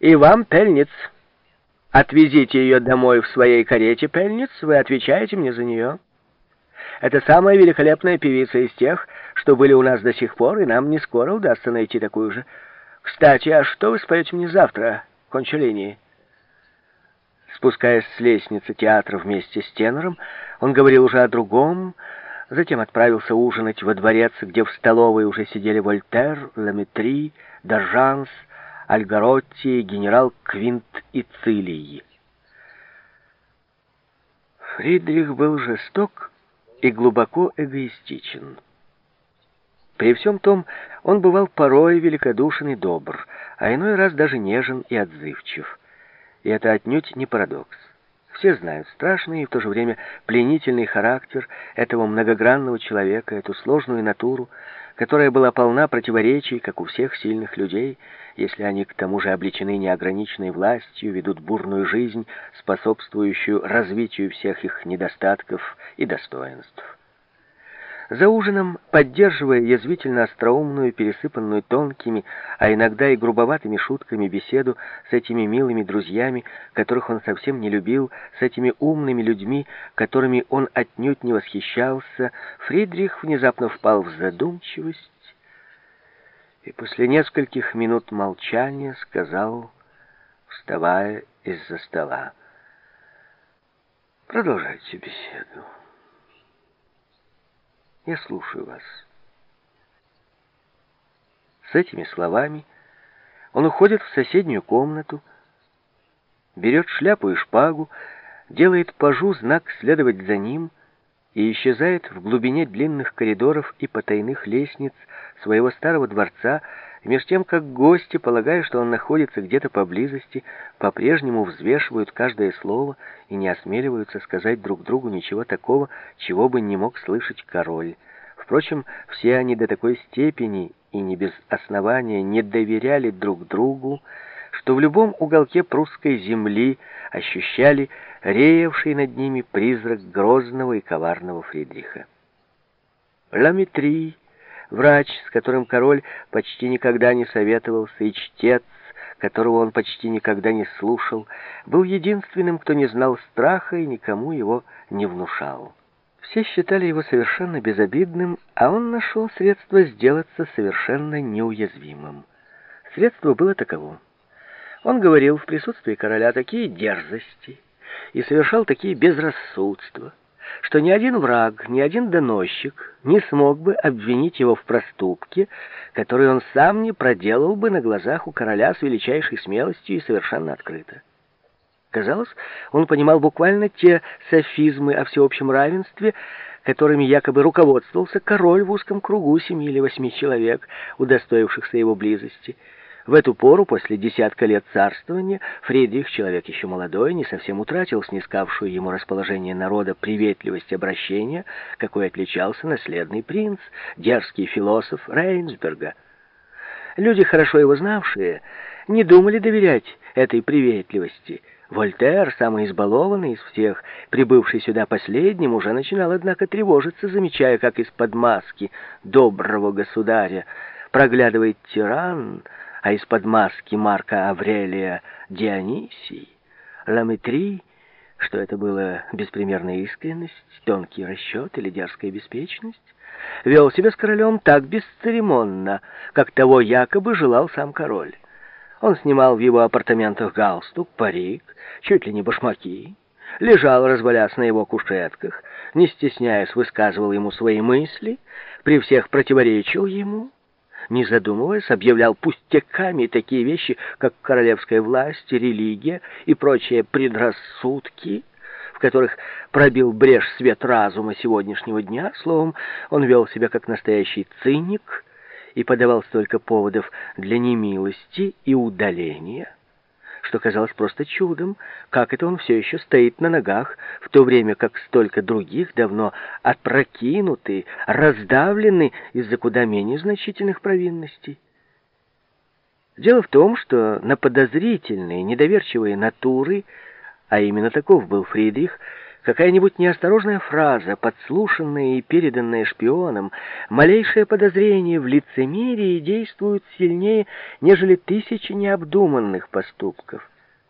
И вам, Пельниц, отвезите ее домой в своей карете, Пельниц, вы отвечаете мне за нее. Это самая великолепная певица из тех, что были у нас до сих пор, и нам не скоро удастся найти такую же. Кстати, а что вы споете мне завтра, Кончелини?» Спускаясь с лестницы театра вместе с тенором, он говорил уже о другом, затем отправился ужинать во дворец, где в столовой уже сидели Вольтер, Ламетри, Доржанс, Альгаротти, генерал Квинт и Цилий. Фридрих был жесток и глубоко эгоистичен. При всем том, он бывал порой великодушен и добр, а иной раз даже нежен и отзывчив. И это отнюдь не парадокс. Все знают страшный и в то же время пленительный характер этого многогранного человека, эту сложную натуру, которая была полна противоречий, как у всех сильных людей, если они к тому же обличены неограниченной властью, ведут бурную жизнь, способствующую развитию всех их недостатков и достоинств. За ужином, поддерживая язвительно остроумную, пересыпанную тонкими, а иногда и грубоватыми шутками беседу с этими милыми друзьями, которых он совсем не любил, с этими умными людьми, которыми он отнюдь не восхищался, Фридрих внезапно впал в задумчивость и после нескольких минут молчания сказал, вставая из-за стола, «Продолжайте беседу». Я слушаю вас. С этими словами он уходит в соседнюю комнату, берет шляпу и шпагу, делает пажу знак следовать за ним и исчезает в глубине длинных коридоров и потайных лестниц своего старого дворца, меж тем, как гости, полагая, что он находится где-то поблизости, по-прежнему взвешивают каждое слово и не осмеливаются сказать друг другу ничего такого, чего бы не мог слышать король. Впрочем, все они до такой степени и не без основания не доверяли друг другу, что в любом уголке прусской земли ощущали реевший над ними призрак грозного и коварного Фридриха. Ламетри Врач, с которым король почти никогда не советовался, и чтец, которого он почти никогда не слушал, был единственным, кто не знал страха и никому его не внушал. Все считали его совершенно безобидным, а он нашел средство сделаться совершенно неуязвимым. Средство было таково. Он говорил в присутствии короля такие дерзости и совершал такие безрассудства, что ни один враг, ни один доносчик не смог бы обвинить его в проступке, который он сам не проделал бы на глазах у короля с величайшей смелостью и совершенно открыто. Казалось, он понимал буквально те софизмы о всеобщем равенстве, которыми якобы руководствовался король в узком кругу семи или восьми человек, удостоившихся его близости — в эту пору, после десятка лет царствования, Фридрих, человек еще молодой, не совсем утратил снискавшую ему расположение народа приветливость обращения, какой отличался наследный принц, дерзкий философ Рейнсберга. Люди, хорошо его знавшие, не думали доверять этой приветливости. Вольтер, самый избалованный из всех, прибывший сюда последним, уже начинал, однако, тревожиться, замечая, как из-под маски доброго государя проглядывает тиран, а из-под маски Марка Аврелия Дионисий, Ламетри, что это было беспримерная искренность, тонкий расчет или дерзкая беспечность, вел себя с королем так бесцеремонно, как того якобы желал сам король. Он снимал в его апартаментах галстук, парик, чуть ли не башмаки, лежал, развалясь на его кушетках, не стесняясь, высказывал ему свои мысли, при всех противоречил ему, не задумываясь, объявлял пустяками такие вещи, как королевская власть, религия и прочие предрассудки, в которых пробил брешь свет разума сегодняшнего дня. Словом, он вел себя как настоящий циник и подавал столько поводов для немилости и удаления что казалось просто чудом, как это он все еще стоит на ногах, в то время как столько других давно опрокинуты, раздавлены из-за куда менее значительных провинностей. Дело в том, что на подозрительные, недоверчивые натуры, а именно таков был Фридрих, Какая-нибудь неосторожная фраза, подслушанная и переданная шпионом, малейшее подозрение в лицемерии действуют сильнее, нежели тысячи необдуманных поступков.